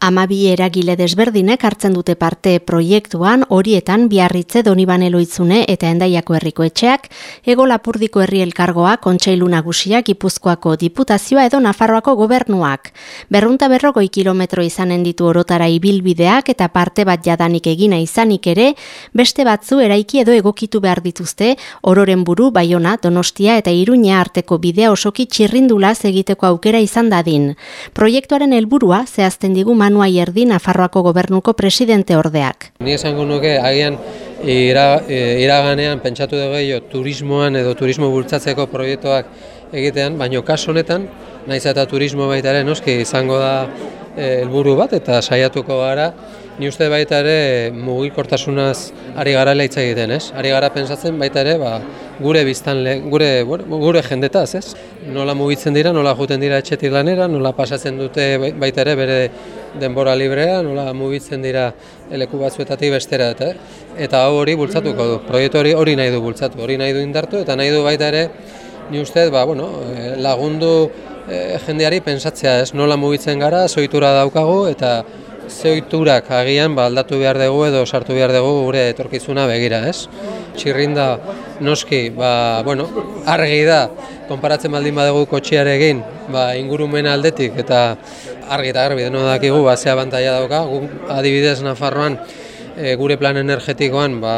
Amabi eragile desberdinek hartzen dute parte proiektuan horietan biarritze donibane loitzune eta endaiako herriko etxeak, ego lapurdiko herri elkargoa, kontseilu nagusiak, ipuzkoako diputazioa edo Nafarroako gobernuak. Berrunta berrogoi kilometro izanen ditu orotara ibilbideak eta parte bat jadanik egina izanik ere, beste batzu eraiki edo egokitu behar dituzte, ororen buru, baiona, donostia eta iruña arteko bidea osoki txirrindulaz egiteko aukera izan dadin. Proiektuaren helburua zehazten digu Manu Ayerdi Nafarroako gobernuko presidente ordeak. Ni esango nuke agian ira, e, iraganean pentsatu dugu turismoan edo turismo bultzatzeko proiektuak egitean, baino kasu honetan, naiz eta turismo baita ere noski izango da e, helburu bat eta saiatuko gara Ni uste baita ere mugikortasunaz ari gara hitz egiten, ez? Ari gara pensatzen baita ere, ba, gure biztan gure gure jendetaz, ez? Nola mugitzen dira, nola joeten dira etxetik lanera, nola pasatzen dute baita ere bere denbora librea, nola mugitzen dira eleku batzuetatik bestera, eta eta hori bultzatuko du. Proiektu hori hori nahi du bultzatu, hori nahi du indartu eta nahi du baita ere ni uste, ba, bueno, lagundu eh, jendeari pensatzea, ez? Nola mugitzen gara, soitura daukagu eta zehiturak agian ba, aldatu behar dugu edo sartu behar dugu gure etorkizuna begira, ez? Txirrinda noski, ba, bueno, argi da, konparatzen baldin badugu kotxiarekin, ba, ingurumen aldetik eta argi eta garbi deno dakigu, ba, zea bantaia dauka, adibidez Nafarroan, e, gure plan energetikoan ba,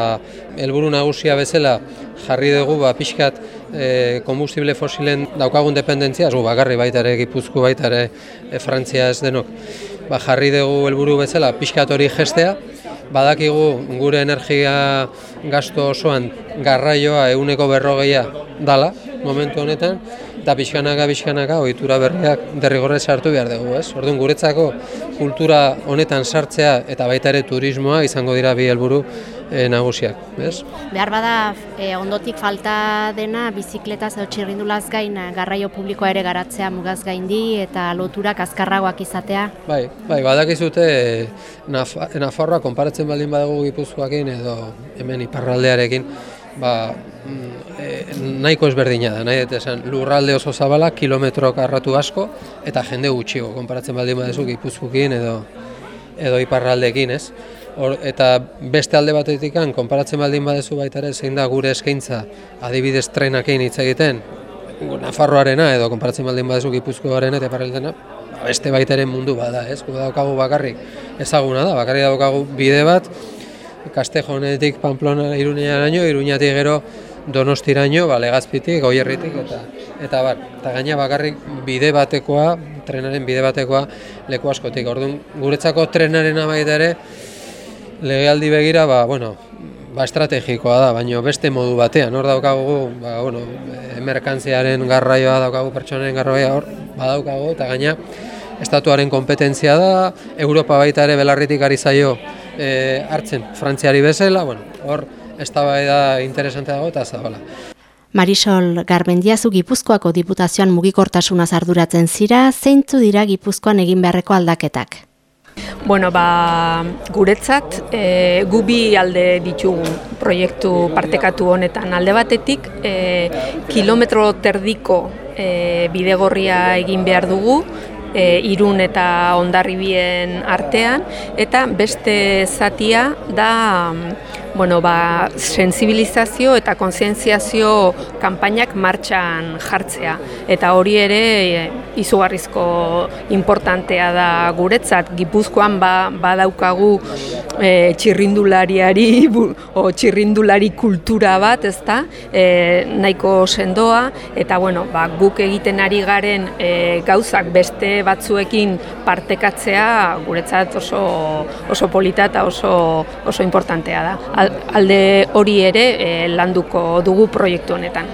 helburu nagusia bezala jarri dugu ba, pixkat e, kombustible fosilen daukagun dependentzia, zu bakarri baita ere, gipuzku baita ere, e, Frantzia ez denok, ba, jarri dugu helburu bezala pixkat hori gestea, badakigu gure energia gasto osoan garraioa eguneko berrogeia dala momentu honetan, eta pixkanaka, pixkanaka, ohitura berriak derrigorre sartu behar dugu, ez? Orduan, guretzako kultura honetan sartzea eta baita ere turismoa izango dira bi helburu e, nagusiak, ez? Behar bada, e, ondotik falta dena bizikletaz edo txirrindulaz gain garraio publikoa ere garatzea mugaz gaindi eta loturak azkarragoak izatea? Bai, bai, badakizute Naf Nafarroa konparatzen baldin badago gipuzkoakin edo hemen iparraldearekin, ba, mm, e, nahiko ezberdina da, nahi esan lurralde oso zabala, kilometro karratu asko, eta jende gutxigo, konparatzen baldin badezu gipuzkukin edo, edo iparraldekin, ez? Or, eta beste alde batetik konparatzen baldin badezu baita ere, zein da gure eskaintza adibidez trenakein hitz egiten, Nafarroarena edo konparatzen baldin badezu gipuzkoaren eta iparraldena, beste baita ere mundu bada, ez? Gu daukagu bakarrik ezaguna da, bakarrik daukagu bide bat, Kastejo honetik Pamplona Iruñaraino, Iruñatik gero Donostiraino, ba Legazpitik, Goierritik eta eta bar, eta gaina bakarrik bide batekoa, trenaren bide batekoa leku askotik. Orduan, guretzako trenaren baita ere legealdi begira, ba bueno, ba estrategikoa da, baina beste modu batean. Hor daukagu, ba bueno, merkantziaren garraioa daukagu pertsonaren garraioa hor badaukago eta gaina estatuaren kompetentzia da, Europa baita ere belarritik ari zaio e, hartzen frantziari bezala, bueno, hor eztabaida interesante dago eta zabala. Marisol Garbendiazu Gipuzkoako diputazioan mugikortasuna arduratzen zira, zeintzu dira Gipuzkoan egin beharreko aldaketak? Bueno, ba, guretzat, e, gubi alde ditugu proiektu partekatu honetan alde batetik, e, kilometro terdiko e, bidegorria egin behar dugu, e, irun eta ondarribien artean, eta beste zatia da bueno, ba, sensibilizazio eta konsientziazio kanpainak martxan jartzea. Eta hori ere e, izugarrizko importantea da guretzat. Gipuzkoan ba, badaukagu e, txirrindulariari o txirrindulari kultura bat, ezta? E, nahiko sendoa eta bueno, ba, guk egiten ari garen e, gauzak beste batzuekin partekatzea guretzat oso oso polita eta oso oso importantea da alde hori ere eh, landuko dugu proiektu honetan.